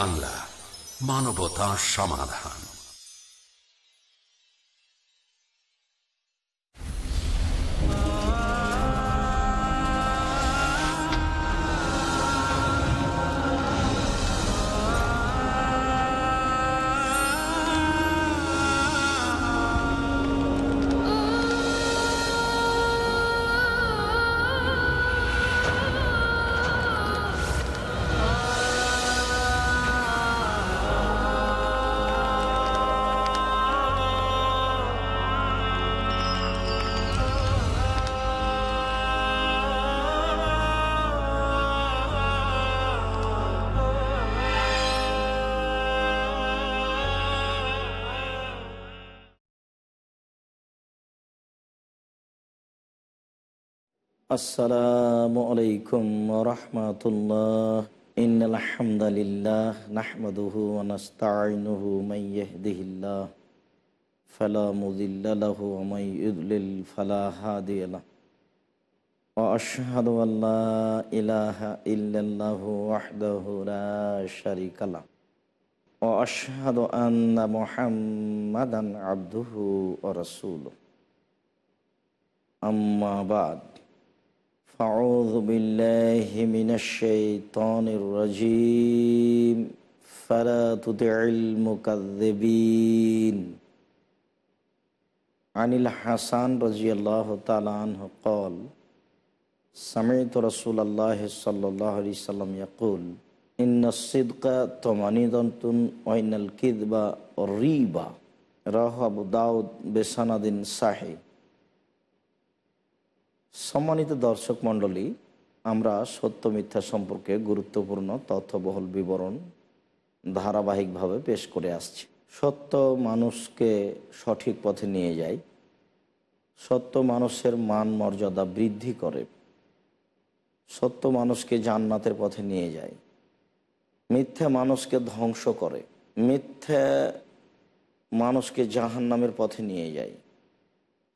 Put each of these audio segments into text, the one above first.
বাংলা মানবতা সমাধান। السلام عليكم ورحمة الله. إن الحمد لله نحمده ونستعينه من يهده الله. فلا مضل له ومن يضلل فلا هادي له. وأشهد أن لا إله إلا الله وحده لا شريك له. وأشهد أن محمدا عبده ورسوله. أما بعد. فأعوذ بالله من الشيطان الرجيم. فلا تطع المكذبين. عن الحسن رضي الله تعالى عنه قال، سمعت رسول الله صلى الله عليه وسلم يقول، إن الصدق طمأنينة وإن الكذب ريبة. رواه أبو داود بسند صحيح. সম্মানিত দর্শক মণ্ডলী, আমরা সত্য মিথ্যা সম্পর্কে গুরুত্বপূর্ণ তথ্যবহল বিবরণ ধারাবাহিকভাবে পেশ করে আসছি। সত্য মানুষকে সঠিক পথে নিয়ে যায় সত্য মানুষের মান মর্যাদা বৃদ্ধি করে। সত্য মানুষকে জান্নাতের পথে নিয়ে যায়। মিথ্যা মানুষকে ধ্বংস করে। মিথ্যা মানুষকে জাহান নামের পথে নিয়ে যায়।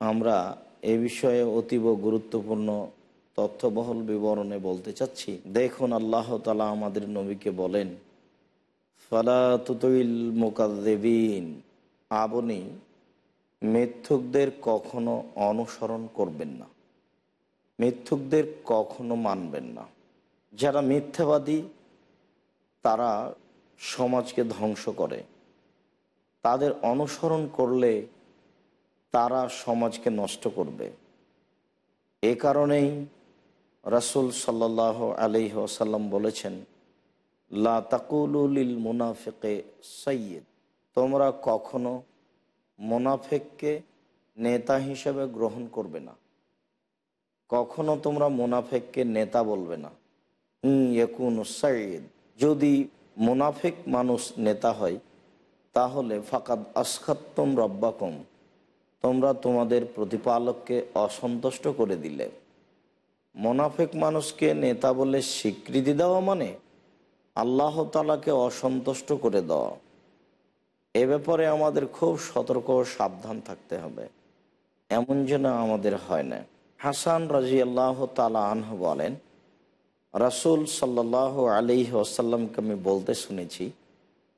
আমরা এ বিষয়ে অতীব গুরুত্বপূর্ণ তথ্যবহল বিবরণে বলতে চাচ্ছি। দেখুন, আল্লাহ তালা আমাদের নবীকে বলেন ফালাতুল মোকাদ্দেবিন আপনি মিথ্যুকদের কখনো অনুসরণ করবেন না। মিথ্যুকদের কখনো মানবেন না। যারা মিথ্যাবাদী, তারা সমাজকে ধ্বংস করে। তাদের অনুসরণ করলে তারা সমাজকে নষ্ট করবে। এ কারণেই রাসুল সাল্লাহ আলি আসাল্লাম বলেছেন, লা তাকুলুলিল মুনাফেকে সৈয়দ তোমরা কখনো মোনাফেককে নেতা হিসেবে গ্রহণ করবে না। কখনো তোমরা মোনাফেককে নেতা বলবে না। একুন সৈয়দ যদি মোনাফেক মানুষ নেতা হয়, তাহলে ফাকাদ আসখাত্তম রব্বাকম। তোমরা তোমাদের প্রতিপালককে অসন্তুষ্ট করে দিলে। মোনাফেক মানুষকে নেতা বলে স্বীকৃতি দেওয়া মানে আল্লাহ তালাকে অসন্তুষ্ট করে দেওয়া। এ ব্যাপারে আমাদের খুব সতর্ক ও সাবধান থাকতে হবে। এমন যেন আমাদের হয় না। হাসান রাজি আল্লাহ তালা আনহ বলেন, রাসুল সাল্লাহ আলি আসাল্লামকে আমি বলতে শুনেছি।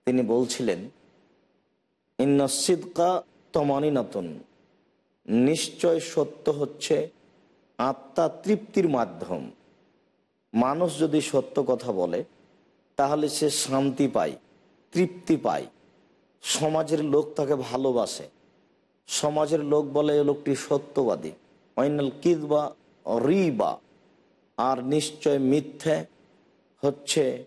তিনি বলছিলেন ইন্নসিদকা তমানিনাতন। নিশ্চয় সত্য হচ্ছে, আত্মা তৃপ্তির মাধ্যম। মানুষ যদি সত্য কথা বলে, তাহলে সে শান্তি পায়, তৃপ্তি পায়। সমাজের লোক তাকে ভালোবাসে। সমাজের লোক বলে এ লোকটি সত্যবাদী। অন্যাল অইনাল কিদবা রিবা। আর নিশ্চয় মিথ্যে হচ্ছে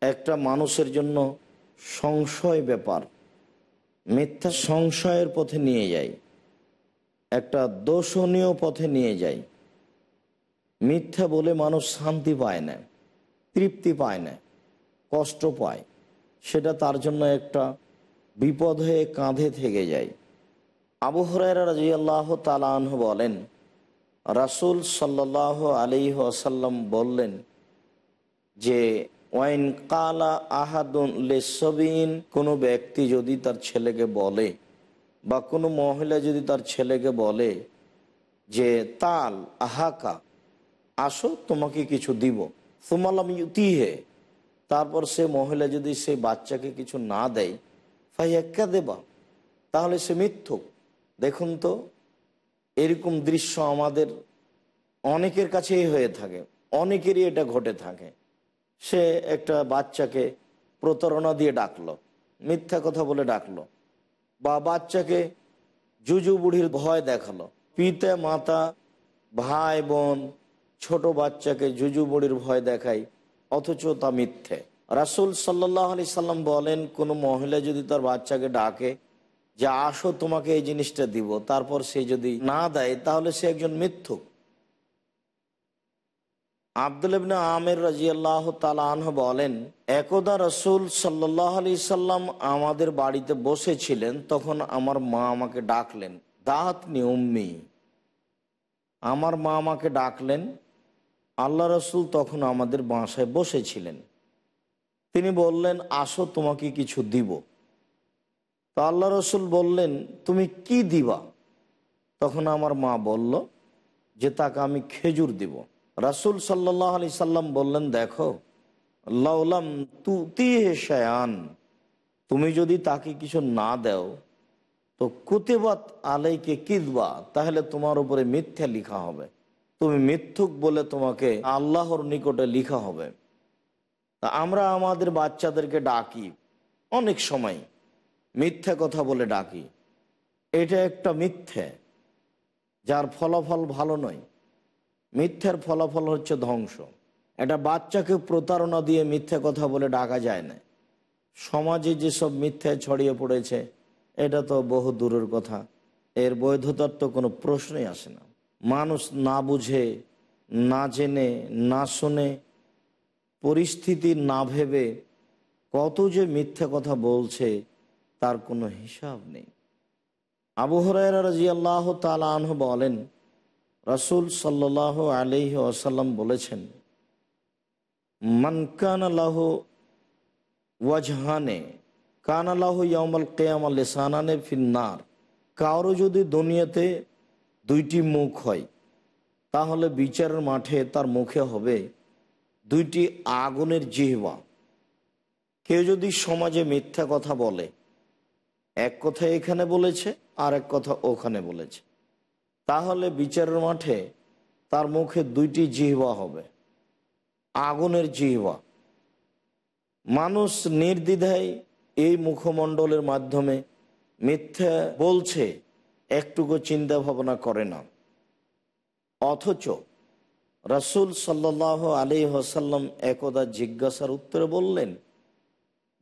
একটা মানুষের জন্য সংশয় ব্যাপার। মিথ্যা সংশয়ের পথে নিয়ে যায়। একটা দোষণীয় পথে নিয়ে যায় মিথ্যা বলে মানুষ শান্তি পায় না, তৃপ্তি পায় না, কষ্ট পায়। সেটা তার জন্য একটা বিপদ হয়ে কাঁধে থেকে যায়। আবু রাজি আল্লাহ তালাহ বলেন, রাসুল সাল্লাহ আলী আসাল্লাম বললেন যে, ওয়াইন কালা আহাদুন কোনো ব্যক্তি যদি তার ছেলেকে বলে বা কোনো মহিলা যদি তার ছেলেকে বলে যে, তাল, আহাকা, আসো, তোমাকে কিছু দিব। সুমালাম ইউতিহে। তারপর সে মহিলা যদি সে বাচ্চাকে কিছু না দেয় ফাইয়াক্কা দেবা তাহলে সে মিথ্যুক দেখুন তো, এরকম দৃশ্য আমাদের অনেকের কাছেই হয়ে থাকে, অনেকেরই এটা ঘটে থাকে। সে একটা বাচ্চাকে প্রতারণা দিয়ে ডাকলো, মিথ্যা কথা বলে ডাকলো। বা বাচ্চাকে জুজু বুড়ির ভয় দেখাল। পিতা মাতা, ভাই, বোন, ছোট বাচ্চাকে জুজু বুড়ির ভয় দেখায়, অথচ তা মিথ্যে। রাসুল সাল্লাহ আলি সাল্লাম বলেন, কোনো মহিলা যদি তার বাচ্চাকে ডাকে যে, আসো, তোমাকে এই জিনিসটা দিব। তারপর সে যদি না দেয়, তাহলে সে একজন মিথ্যুক। আব্দুল ইবনে আমের রাজি তালাহ বলেন, একদা রসুল সাল্লাহ আলি সাল্লাম আমাদের বাড়িতে বসেছিলেন, তখন আমার মা আমাকে ডাকলেন দাঁত নিয়ম্মি আমার মা আমাকে ডাকলেন, আল্লাহ রসুল তখন আমাদের বাসায় বসেছিলেন। তিনি বললেন, আসো, তোমাকে কিছু দিব। তো আল্লাহ রসুল বললেন, তুমি কি দিবা? তখন আমার মা বলল, যে তাকে আমি খেজুর দিব। রাসুল সাল্লাহ আলি সাল্লাম বললেন, দেখো লাউলাম তুতি হে শায়ান, তুমি যদি তাকে কিছু না দাও, তো কুতেবাত আলাইকে কিদবা তাহলে তোমার উপরে মিথ্যা লিখা হবে। তুমি মিথ্যুক বলে তোমাকে আল্লাহর নিকটে লিখা হবে। তা আমরা আমাদের বাচ্চাদেরকে ডাকি, অনেক সময় মিথ্যা কথা বলে ডাকি। এটা একটা মিথ্যে, যার ফলাফল ভালো নয়। মিথ্যার ফলাফল হচ্ছে ধ্বংস। এটা বাচ্চাকে প্রতারণা দিয়ে মিথ্যা কথা বলে ডাকা যায় না। সমাজে যেসব মিথ্যা ছড়িয়ে পড়েছে, এটা তো বহু দূরের কথা। এর বৈধতার তো কোনো প্রশ্নই আসে না। মানুষ না বুঝে, না জেনে, না শুনে পরিস্থিতি না ভেবে কত যে মিথ্যে কথা বলছে, তার কোনো হিসাব নেই। আবু হরাইরা রাজি আল্লাহ তালাহ বলেন রসুল সাল্লাহ আলহি আসাল্লাম বলেছেন মানকান আল্লাহ ওয়াজহানে, কান আল্লাহ ইয়ামাল কেয়াম লেসানানে ফিন্নার, কারও যদি দুনিয়াতে দুইটি মুখ হয়, তাহলে বিচারের মাঠে তার মুখে হবে দুইটি আগুনের জিহবা। কেউ যদি সমাজে মিথ্যা কথা বলে, এক কথা এখানে বলেছে আর এক কথা ওখানে বলেছে। তাহলে বিচারের মাঠে তার মুখে দুইটি জিহবা হবে। আগুনের জিহবা। মানুষ নির্দ্বিধায় এই মুখমণ্ডলের মাধ্যমে মিথ্যা বলছে, একটুকু চিন্তা ভাবনা করে না। অথচ রসুল সাল্লাহ আলী হাসাল্লাম একদা জিজ্ঞাসার উত্তরে বললেন,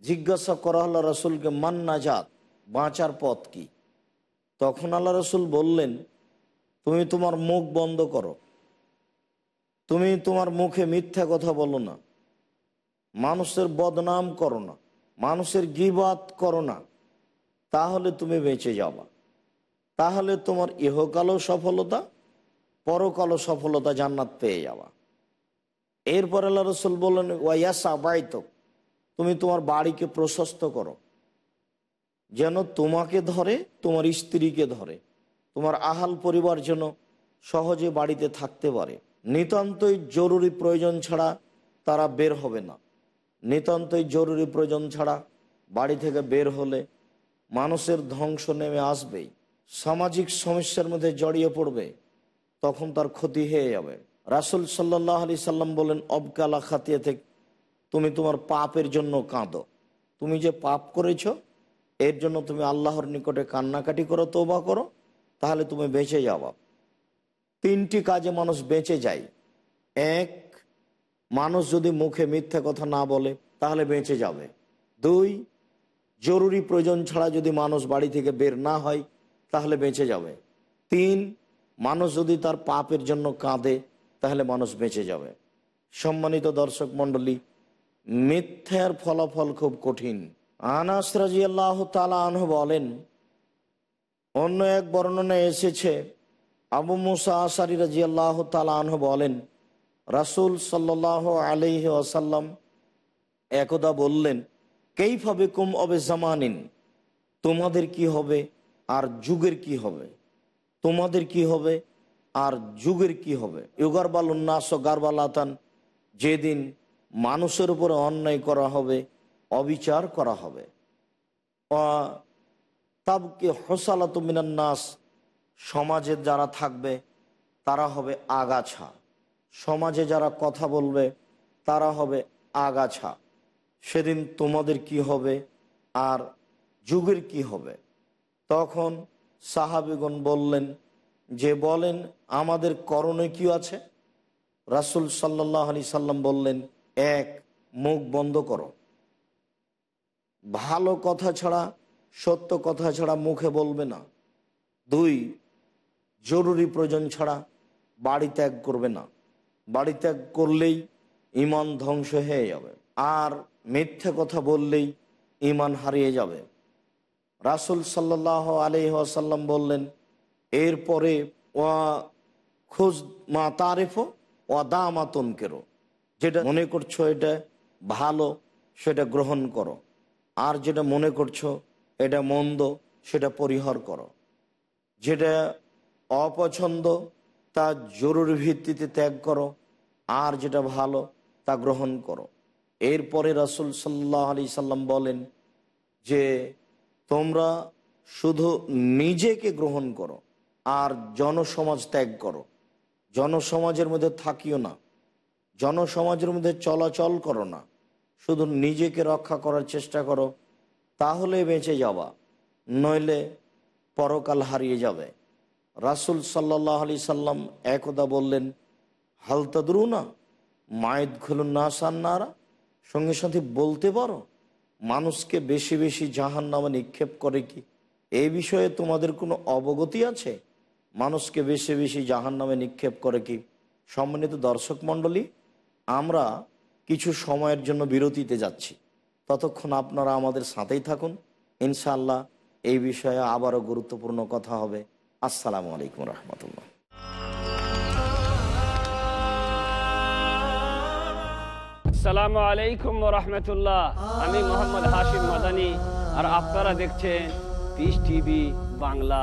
জিজ্ঞাসা করা হলো রসুলকে মান্না জাত বাঁচার পথ কি? তখন আল্লাহ রসুল বললেন তুমি তোমার মুখ বন্ধ করো। তুমি তোমার মুখে মিথ্যা কথা বলো না। মানুষের বদনাম করো না। মানুষের গিবাত করো না। তাহলে তুমি বেঁচে যাবা। তাহলে তোমার ইহকালও সফলতা, পরকালও সফলতা জান্নাত পেয়ে যাওয়া এরপর আল্লাহ রসুল বললেন ওয়াইয়াসা বাইতক তুমি তোমার বাড়িকে প্রশস্ত করো। যেন তোমাকে ধরে, তোমার স্ত্রীকে ধরে। তোমার আহাল পরিবার যেন সহজে বাড়িতে থাকতে পারে। নিতান্তই জরুরি প্রয়োজন ছাড়া তারা বের হবে না। নিতান্তই জরুরি প্রয়োজন ছাড়া বাড়ি থেকে বের হলে মানুষের ধ্বংস নেমে আসবেই। সামাজিক সমস্যার মধ্যে জড়িয়ে পড়বে, তখন তার ক্ষতি হয়ে যাবে। রাসুল সাল্লাহ আলি সাল্লাম বলেন, অবকালা খাতিয়ে থেকে তুমি তোমার পাপের জন্য কাঁদো। তুমি যে পাপ করেছ, এর জন্য তুমি আল্লাহর নিকটে কান্নাকাটি করো তোবা করো। তাহলে তুমি বেঁচে যাওয়া তিনটি কাজে মানুষ বেঁচে যায়। এক, মানুষ যদি মুখে মিথ্যা কথা না বলে, তাহলে বেঁচে যাবে। দুই, জরুরি প্রয়োজন ছাড়া যদি মানুষ বাড়ি থেকে বের না হয়, তাহলে বেঁচে যাবে। তিন, মানুষ যদি তার পাপের জন্য কাঁদে, তাহলে মানুষ বেঁচে যাবে। সম্মানিত দর্শক মণ্ডলী, মিথ্যার ফলাফল খুব কঠিন। আনাস রাজি আল্লাহ তালা আনহ বলেন অন্য এক বর্ণনায় এসেছে, আবু মুসা আসারি রাজি আল্লাহ তালা আনহ বলেন, রাসুল সাল্লাহ আলহি আসাল্লাম একদা বললেন কেইভাবে কুম অবে জামানিন? তোমাদের কি হবে আর যুগের কি হবে? তোমাদের কি হবে আর যুগের কি হবে? ইউগারবাল উন্নাস গারবালাতান, যেদিন মানুষের উপরে অন্যায় করা হবে, অবিচার করা হবে। তাবকে হোসালাত মিনান্নাস সমাজে যারা থাকবে, তারা হবে আগাছা। সমাজে যারা কথা বলবে, তারা হবে আগাছা। সেদিন তোমাদের কি হবে আর যুগের কি হবে? তখন সাহাবিগণ বললেন, যে বলেন, আমাদের করণে কি আছে? রাসুল সাল্লাহ আলি সাল্লাম বললেন, এক, মুখ বন্ধ করো। ভালো কথা ছাড়া সত্য কথা ছাড়া মুখে বলবে না। দুই, জরুরি প্রয়োজন ছাড়া বাড়ি ত্যাগ করবে না। বাড়ি ত্যাগ করলেই ইমান ধ্বংস হয়ে যাবে। আর মিথ্যে কথা বললেই ইমান হারিয়ে যাবে। রাসুল সাল্লাহ আলহাসাল্লাম বললেন, এরপরে ওয়া খোঁজ মা তারেফো ওয়া দামা তনকেরো। যেটা মনে করছ এটা ভালো, সেটা গ্রহণ করো। আর যেটা মনে করছ এটা মন্দ, সেটা পরিহার করো। যেটা অপছন্দ, তা জরুরি ভিত্তিতে ত্যাগ করো। আর যেটা ভালো, তা গ্রহণ করো। এরপরে রাসুল সাল্লাহ আলি সাল্লাম বলেন যে, তোমরা শুধু নিজেকে গ্রহণ করো, আর জনসমাজ ত্যাগ করো। জনসমাজের মধ্যে থাকিও না। জনসমাজের মধ্যে চলাচল করো না। শুধু নিজেকে রক্ষা করার চেষ্টা করো তাহলে বেঁচে যাওয়া, নইলে পরকাল হারিয়ে যাবে। রাসুল সাল্লাহ আলি সাল্লাম একদা বললেন হালতাদরু না মায়েদ খুলুন না সান্নারা? সঙ্গে সাথে বলতে পারো? মানুষকে বেশি বেশি জাহান নামে নিক্ষেপ করে কি? এই বিষয়ে তোমাদের কোনো অবগতি আছে? মানুষকে বেশি বেশি জাহান নামে নিক্ষেপ করে কি? সম্মানিত দর্শক মণ্ডলী, আমরা কিছু সময়ের জন্য বিরতিতে যাচ্ছি। ততক্ষণ আপনারা আমাদের সাথেই থাকুন। ইনশাল্লাহ এই বিষয়ে আবারও গুরুত্বপূর্ণ কথা হবে। আসসালামু আলাইকুম রহমতুল্লাহ। আসসালামু আলাইকুম রহমতুল্লাহ। আমি মোহাম্মদ হাশিম মাদানি। আর আপনারা দেখছেন peace TV Bangla.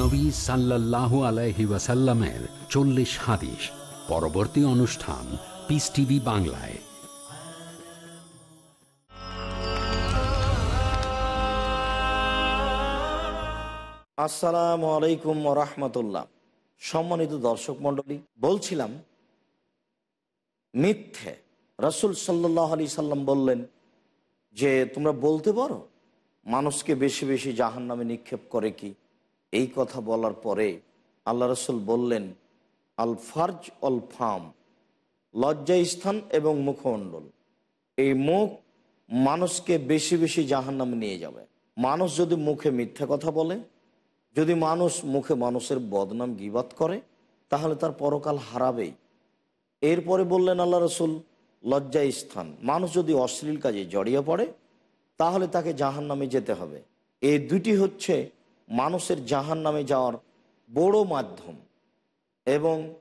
নবী সাল্লাল্লাহু আলাইহি ওয়াসাল্লামের চল্লিশ হাদিস। পরবর্তী অনুষ্ঠান পিস টিভি বাংলায়। আসসালামু আলাইকুম রহমতুল্লাহ। সম্মানিত দর্শক মন্ডলী বলছিলাম, মিথ্যে। রসুল সাল্লাহ আলি সাল্লাম বললেন যে, তোমরা বলতে পারো? মানুষকে বেশি বেশি জাহান নামে নিক্ষেপ করে কি? এই কথা বলার পরে আল্লাহ রসুল বললেন, আল ফার্জ অল ফাম লজ্জাস্থান এবং মুখমণ্ডল। এই মুখ মানুষকে বেশি বেশি জাহান নামে নিয়ে যাবে। মানুষ যদি মুখে মিথ্যা কথা বলে, যদি মানুষ মুখে মানুষের বদনাম গিবাত করে, তাহলে তার পরকাল হারাবেই। এরপরে বললেন আল্লাহ রসুল লজ্জা স্থান। মানুষ যদি অশ্লীল কাজে জড়িয়ে পড়ে, তাহলে তাকে জাহান নামে যেতে হবে। এই দুটি হচ্ছে মানুষের জাহান নামে যাওয়ার বড় মাধ্যম। এবং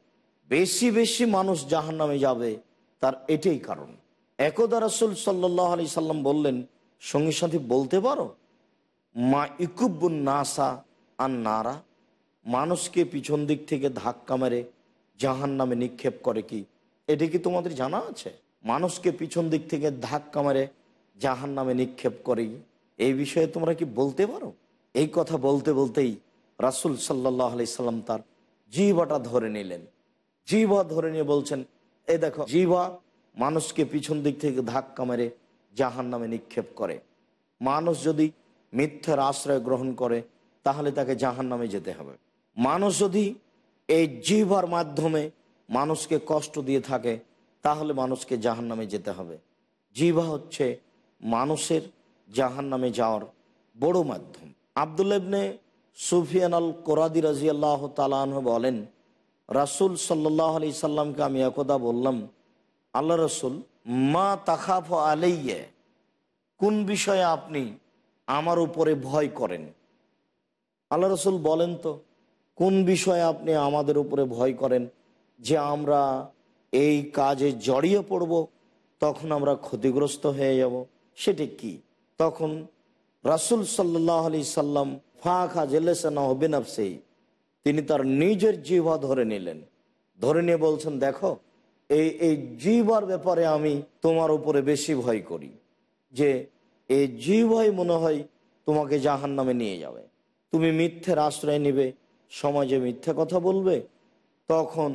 বেশি বেশি মানুষ জাহান নামে যাবে তার এটাই কারণ। একদা রসুল সাল্লাহ আলি সাল্লাম বললেন, সঙ্গী সাথী, বলতে পারো? মা ইকুব্বুন নাসা আর নারা। মানুষকে পিছন দিক থেকে ধাক্কা মেরে জাহান নামে নিক্ষেপ করে কি? এটা কি তোমাদের জানা আছে? মানুষকে পিছন দিক থেকে ধাক্কা মেরে জাহান নামে নিক্ষেপ করে এই বিষয়ে তোমরা কি বলতে পারো? এই কথা বলতে বলতেই রাসুল সাল্লাহ সাল্লাম তার জিবাটা ধরে নিলেন। জিবা ধরে নিয়ে বলছেন, এই দেখো জিবা মানুষকে পিছন দিক থেকে ধাক্কা মেরে জাহান নামে নিক্ষেপ করে। মানুষ যদি মিথ্যার আশ্রয় গ্রহণ করে, তাহলে তাকে জাহান নামে যেতে হবে। মানুষ যদি এই জিভার মাধ্যমে মানুষকে কষ্ট দিয়ে থাকে, তাহলে মানুষকে জাহান নামে যেতে হবে। জিভা হচ্ছে মানুষের জাহান নামে যাওয়ার বড় মাধ্যম। আবদুল্লাবনে সুফিয়ান আল কোরাদি রাজি আল্লাহ তালাহ বলেন, রাসুল সাল্লাহ আলি সাল্লামকে আমি একদা বললাম, আল্লাহ রসুল, মা তাখাফ আলাইয়ে, কোন বিষয়ে আপনি আমার উপরে ভয় করেন? আল্লাহ রসুল বলেন তো, কোন বিষয়ে আপনি আমাদের উপরে ভয় করেন? যে আমরা এই কাজে জড়িয়ে পড়ব, তখন আমরা ক্ষতিগ্রস্ত হয়ে যাব। সেটি কি? তখন রাসুল সাল্লাহ আলি সাল্লাম ফাঁকা জেলেসানা হবিনাফসেই তিনি তার নিজের জিভা ধরে নিলেন। ধরে নিয়ে বলছেন, দেখো, এই এই জিবার ব্যাপারে আমি তোমার উপরে বেশি ভয় করি, যে এই জিভাই মনে হয় তোমাকে জাহান নামে নিয়ে যাবে। তুমি মিথ্যের আশ্রয় নিবে, সমাজে মিথ্যে কথা বলবে, তখন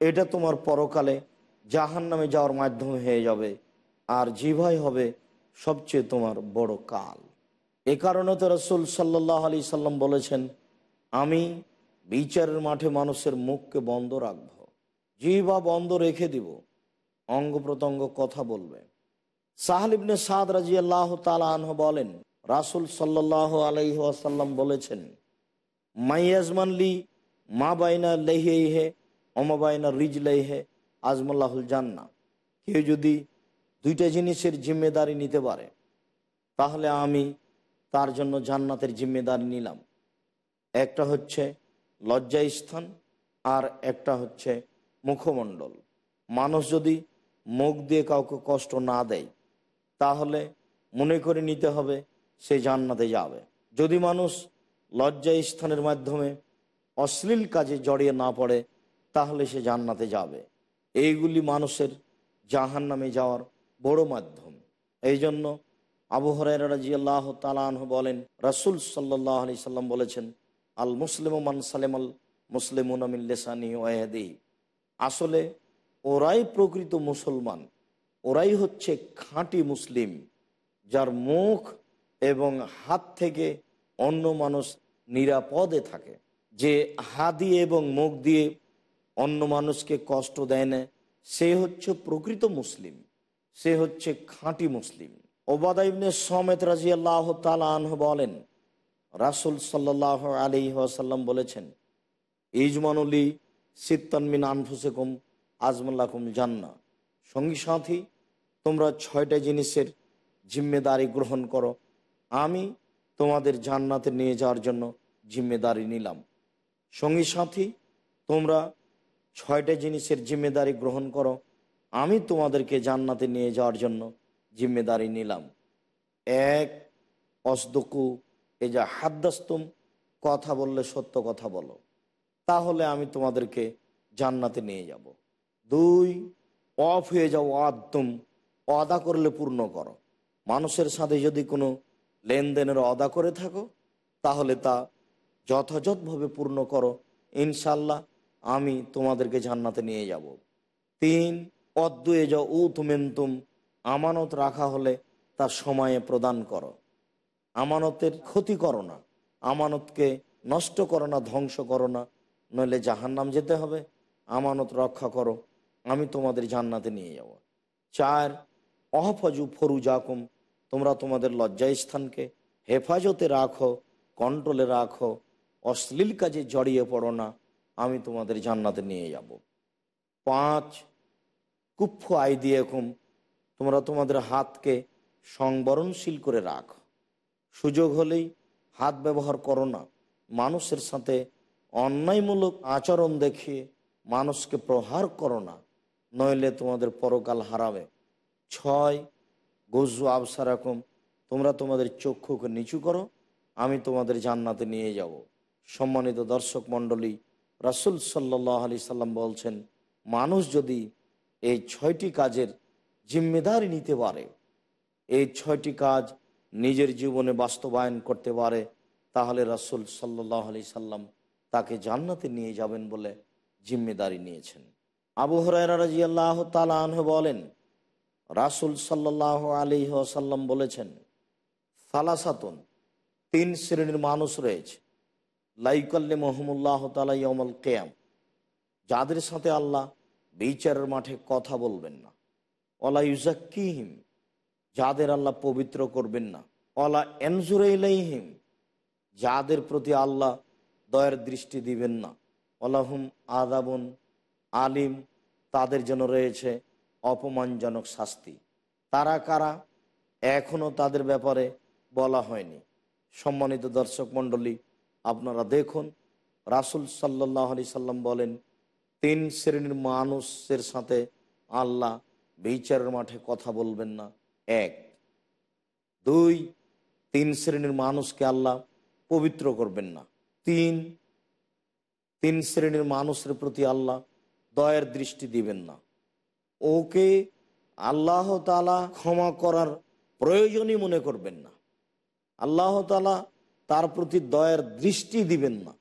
এটা তোমার পরকালে জাহান নামে যাওয়ার মাধ্যমে হয়ে যাবে, আর জিভাই হবে সবচেয়ে তোমার বড় কাল। এ কারণে তো রসুল সাল্লাহ আলি সাল্লাম বলেছেন, আমি বিচারের মাঠে মানুষের মুখকে বন্ধ রাখব। জিভা বন্ধ রেখে দিব। অঙ্গ প্রত্যঙ্গ কথা বলবে। সাহালিবনে সাদ রাজি আল্লাহ তালাহ বলেন, রাসুল সাল্লাহ আলাইহি আসাল্লাম বলেছেন মাইয়াজমানলি মা বাইনা লেহে অমা বাইনা রিজ লেহে আজমাল্লাহুল জান্না। কেউ যদি দুইটা জিনিসের জিম্মেদারি নিতে পারে, তাহলে আমি তার জন্য জান্নাতের জিম্মেদারি নিলাম। একটা হচ্ছে লজ্জা স্থান আর একটা হচ্ছে মুখমণ্ডল। মানুষ যদি মুখ দিয়ে কাউকে কষ্ট না দেয়, তাহলে মনে করে নিতে হবে সে জান্নাতে যাবে। যদি মানুষ লজ্জা স্থানের মাধ্যমে অশ্লীল কাজে জড়িয়ে না পড়ে, তাহলে সে জান্নাতে যাবে। এইগুলি মানুষের জাহান নামে যাওয়ার বড় মাধ্যম। এই জন্য আবু হরাজি আল্লাহ তালাহ বলেন, রাসুল সাল্লাহ আলি সাল্লাম বলেছেন, আল মুসলিম মান সালেম আল মুসলিম লেসানি ওয়াদি আসলে ওরাই প্রকৃত মুসলমান, ওরাই হচ্ছে খাঁটি মুসলিম, যার মুখ এবং হাত থেকে অন্য মানুষ নিরাপদে থাকে। যে হাত দিয়ে এবং মুখ দিয়ে অন্য মানুষকে কষ্ট দেয় না, সে হচ্ছে প্রকৃত মুসলিম, সে হচ্ছে খাঁটি মুসলিম। ওবাদা ইবনে সমেত রাজি আল্লাহ তালাহ বলেন, রাসুল সাল্লাহ আলি আসাল্লাম বলেছেন ইজমানুলি সিত্তানমিন আনফুসেকুম আজমাল্লাকুম জান্না সঙ্গী সাথী, তোমরা ছয়টা জিনিসের জিম্মেদারি গ্রহণ করো। আমি তোমাদের জান্নাতে নিয়ে যাওয়ার জন্য জিম্মেদারি নিলাম। সঙ্গী সাথী, তোমরা ছয়টা জিনিসের জিম্মেদারি গ্রহণ করো। আমি তোমাদেরকে জান্নাতে নিয়ে যাওয়ার জন্য জিম্মেদারি নিলাম। এক, অসদকু এ যা হাদ্দাস্তুম, কথা বললে সত্য কথা বলো। তাহলে আমি তোমাদেরকে জান্নাতে নিয়ে যাব। দুই, অফ হয়ে যাও আদম অদা করলে পূর্ণ করো। মানুষের সাথে যদি কোনো লেনদেনের অদা করে থাকো, তাহলে তা যথাযথভাবে পূর্ণ করো। ইনশাল্লাহ আমি তোমাদেরকে জান্নাতে নিয়ে যাব। তিন অদ্বয়ে যাও উ তুমেন্তুম আমানত রাখা হলে তার সময়ে প্রদান করো। আমানতের ক্ষতি করো না। আমানতকে নষ্ট করো না, ধ্বংস করো না। নইলে জাহান্নাম যেতে হবে। আমানত রক্ষা করো। আমি তোমাদের জান্নাতে নিয়ে যাব। চার অহফজু ফরুজাকুম। তোমরা তোমাদের লজ্জাস্থানকে হেফাজতে রাখো কন্ট্রোলে রাখো। অশ্লীল কাজে জড়িয়ে পড়ো না। আমি তোমাদের জান্নাতে নিয়ে যাব। পাঁচ কুফ আই দিয়ে তোমরা তোমাদের হাতকে সংবরণশীল করে রাখো। সুযোগ হলেই হাত ব্যবহার করো না। মানুষের সাথে অন্যায়মূলক আচরণ দেখিয়ে মানুষকে প্রহার করো না, নইলে তোমাদের পরকাল হারাবে। ছয়, গজু আবসা রকম তোমরা তোমাদের চক্ষুকে নিচু করো, আমি তোমাদের জান্নাতে নিয়ে যাব। সম্মানিত দর্শক মণ্ডলী, রাসুল সাল্লাহ আলি সাল্লাম বলছেন, মানুষ যদি এই ছয়টি কাজের জিম্মেদারি নিতে পারে। এই ছয়টি কাজ নিজের জীবনে বাস্তবায়ন করতে পারে, তাহলে রাসুল সাল্লাহ আলি সাল্লাম তাকে জান্নাতে নিয়ে যাবেন বলে জিম্মেদারি নিয়েছেন। আবু হরাজি আল্লাহ তালাহ বলেন, রাসুল সাল্লাহ আলি সাল্লাম বলেছেন, সালাসাতুন, তিন শ্রেণির মানুষ রয়েছে। লাইকাল্লে মোহাম্মুল্লাহ তালাইমল কেয়াম। যাদের সাথে আল্লাহ বিচারের মাঠে কথা বলবেন না। অলা যাদের আল্লাহ পবিত্র করবেন না। অলা এনজুরাইলাইহিম, যাদের প্রতি আল্লাহ দয়ের দৃষ্টি দিবেন না। অলাহুম আদাবন আলিম, তাদের জন্য রয়েছে অপমানজনক শাস্তি। তারা কারা? এখনও তাদের ব্যাপারে বলা হয়নি। সম্মানিত দর্শক মণ্ডলী, আপনারা দেখুন, রাসুল সাল্লাহ আলি সাল্লাম বলেন, তিন শ্রেণির মানুষের সাথে আল্লাহ বিচারের মাঠে কথা বলবেন না। এক। দুই, তিন শ্রেণির মানুষকে আল্লাহ পবিত্র করবেন না। তিন তিন শ্রেণির মানুষের প্রতি আল্লাহ দয়ের দৃষ্টি দিবেন না। ওকে আল্লাহ তালা ক্ষমা করার প্রয়োজনই মনে করবেন না। আল্লাহ তালা তার প্রতি দয়ের দৃষ্টি দিবেন না।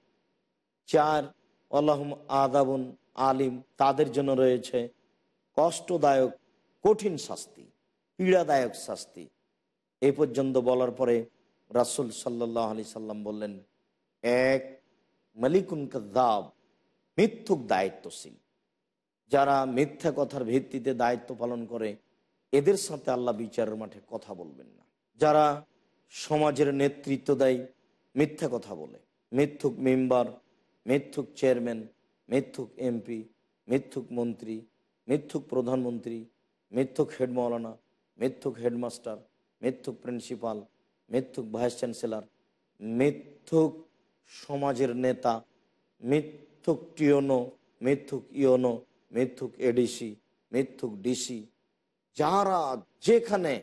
চার, আল্লাহম আদাবন আলিম, তাদের জন্য রয়েছে কষ্টদায়ক কঠিন শাস্তি, পীড়াদায়ক শাস্তি। এ পর্যন্ত বলার পরে রাসুল সাল্লাহ আলি সাল্লাম বললেন, এক মালিকুন কাদাব মিথ্যুক দায়িত্বশীল। যারা মিথ্যা কথার ভিত্তিতে দায়িত্ব পালন করে, এদের সাথে আল্লাহ বিচারের মাঠে কথা বলবেন না। যারা সমাজের নেতৃত্ব দেয়, মিথ্যা কথা বলে। মিথ্যুক মেম্বার, মিথ্যুক চেয়ারম্যান, মিথ্যুক এমপি, মিথ্যুক মন্ত্রী, মিথ্যুক প্রধানমন্ত্রী মিথ্যুক হেড মৌলানা, মিথ্যুক হেডমাস্টার, মিথ্যুক প্রিন্সিপাল, মিথ্যুক ভাইস চ্যান্সেলর, মিথ্যুক সমাজের নেতা, মিথ্যুক টিওনো, মিথ্যুক ইওনো, মিথ্যুক এডিসি, মিথ্যুক ডিসি, যারা যেখানে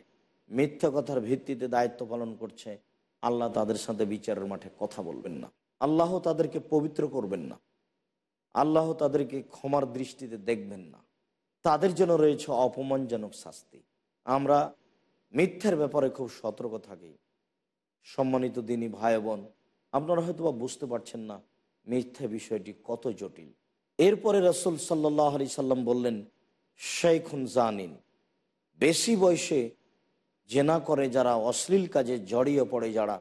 মিথ্যা কথার ভিত্তিতে দায়িত্ব পালন করছে, আল্লাহ তাদের সাথে বিচারের মাঠে কথা বলবেন না। আল্লাহ তাদেরকে পবিত্র করবেন না। আল্লাহ তাদেরকে ক্ষমার দৃষ্টিতে দেখবেন না। তাদের জন্য রয়েছে অপমানজনক শাস্তি। আমরা মিথ্যার ব্যাপারে খুব সতর্ক থাকি। সম্মানিত দিনী ভাই বোন, আপনারা হয়তো বা বুঝতে পারছেন না মিথ্যা বিষয়টি কত জটিল। এরপরে রসুল সাল্লাহ আলি সাল্লাম বললেন শেখুন জানিন, বেশি বয়সে জেনা করে যারা অশ্লীল কাজে জড়িয়ে পড়ে যারা,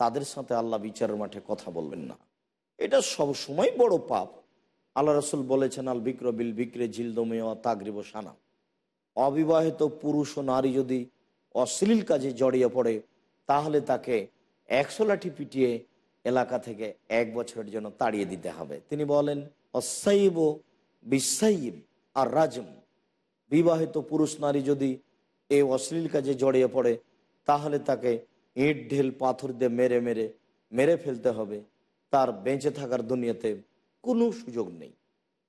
তাদের সাথে আল্লাহ বিচারের মাঠে কথা বলবেন না। এটা সব সময় বড় পাপ। আল্লাহ রসুল বলেছেন, আল বিক্র বিল বিক্রে ঝিলদমে তাগরিব সানা। অবিবাহিত পুরুষ ও নারী যদি অশ্লীল কাজে জড়িয়ে পড়ে, তাহলে তাকে একশো লাঠি পিটিয়ে এলাকা থেকে এক বছরের জন্য তাড়িয়ে দিতে হবে। তিনি বলেন, অসাইব বিশ্বাইব আর রাজম। বিবাহিত পুরুষ নারী যদি এই অশ্লীল কাজে জড়িয়ে পড়ে, তাহলে তাকে ইট, ঢেল, পাথর দিয়ে মেরে মেরে মেরে ফেলতে হবে। তার বেঁচে থাকার দুনিয়াতে কোনো সুযোগ নেই।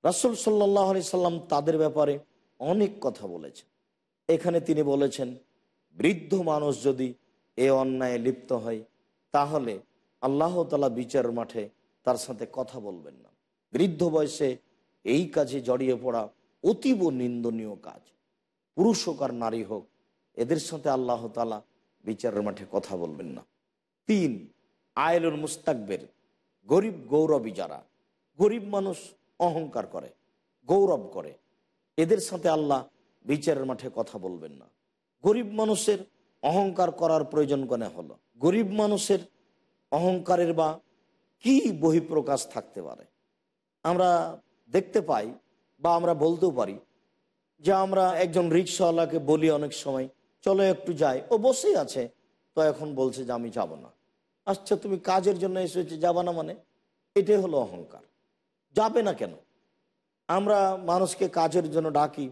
রাসুল সাল্লাহ আলি সাল্লাম তাদের ব্যাপারে অনেক কথা বলেছেন। এখানে তিনি বলেছেন, বৃদ্ধ মানুষ যদি এ অন্যায় লিপ্ত হয়, তাহলে আল্লাহ তালা বিচারের মাঠে তার সাথে কথা বলবেন না। বৃদ্ধ বয়সে এই কাজে জড়িয়ে পড়া অতীব নিন্দনীয় কাজ। পুরুষ হোক আর নারী হোক, এদের সাথে আল্লাহ তালা বিচারের মাঠে কথা বলবেন না। তিন আয়লুল মুস্তাকবের, গরিব গৌরবী যারা গরিব মানুষ অহংকার করে, গৌরব করে। এদের সাথে আল্লাহ বিচারের মাঠে কথা বলবেন না। গরিব মানুষের অহংকার করার প্রয়োজন কেন হলো? গরিব মানুষের অহংকারের বা কি বহিঃপ্রকাশ থাকতে পারে? আমরা দেখতে পাই বা আমরা বলতেও পারি যে আমরা একজন রিক্সাওয়ালাকে বলি অনেক সময়, চলো একটু যাই। ও বসেই আছে। তো এখন বলছে যে, আমি যাব না। আচ্ছা তুমি কাজের জন্য এসেছে, যাবা না মানে? এটাই হলো অহংকার। যাবে না কেন? আমরা মানুষকে কাজের জন্য ডাকি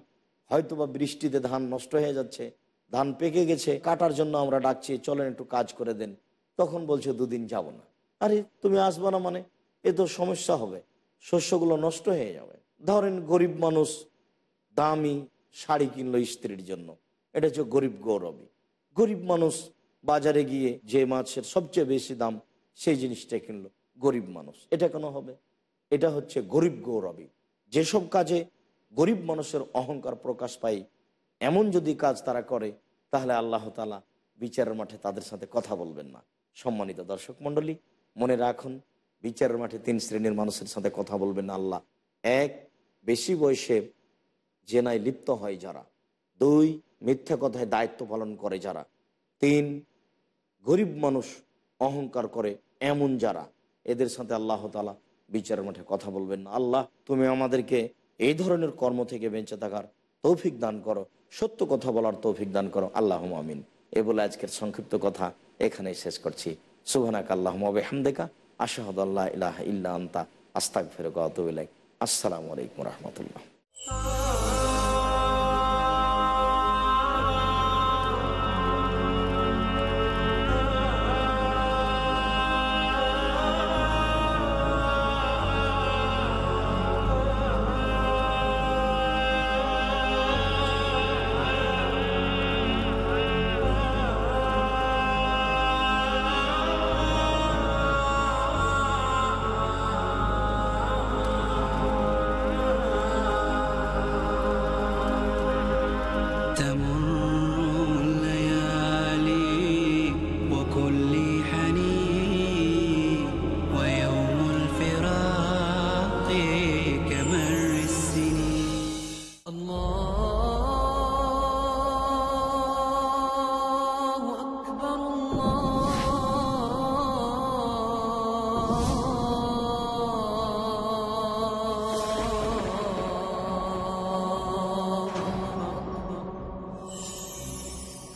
হয়তো বা বৃষ্টিতে ধান নষ্ট হয়ে যাচ্ছে, ধান পেকে গেছে, কাটার জন্য আমরা ডাকছি, চলেন একটু কাজ করে দেন। তখন বলছে, দুদিন যাব না। আরে, তুমি আসবে না মানে? এ তো সমস্যা হবে, শস্যগুলো নষ্ট হয়ে যাবে। ধরেন গরিব মানুষ দামি শাড়ি কিনলো স্ত্রীর জন্য। এটা হচ্ছে গরিব গৌরবী। গরিব মানুষ বাজারে গিয়ে যে মাছের সবচেয়ে বেশি দাম, সেই জিনিসটা কিনলো গরিব মানুষ। এটা কেন হবে? এটা হচ্ছে গরিব গৌরবী। যেসব কাজে গরিব মানুষের অহংকার প্রকাশ পায়, এমন যদি কাজ তারা করে, তাহলে আল্লাহ তালা বিচারের মাঠে তাদের সাথে কথা বলবেন না। সম্মানিত দর্শক মণ্ডলী, মনে রাখুন, বিচারের মাঠে তিন শ্রেণির মানুষের সাথে কথা বলবেন না আল্লাহ। এক, বেশি বয়সে জেনায় লিপ্ত হয় যারা। দুই, মিথ্যা কথায় দায়িত্ব পালন করে যারা। তিন, গরিব মানুষ অহংকার করে এমন যারা, এদের সাথে আল্লাহ তালা বিচারের মাঠে কথা বলবেন না। আল্লাহ, তুমি আমাদেরকে এই ধরনের কর্ম থেকে বেঁচে থাকার তৌফিক দান করো, সত্য কথা বলার তৌফিক দান করো। আল্লাহ আমিন। এ বলে আজকের সংক্ষিপ্ত কথা এখানেই শেষ করছি। সুহানাক আল্লাহ হামদেকা আশাহদ আল্লাহ ইলাহ ইল্লা আন্তা আস্তাক ফেরক আসসালামু আলাইকুম রহমতুল্লাহ।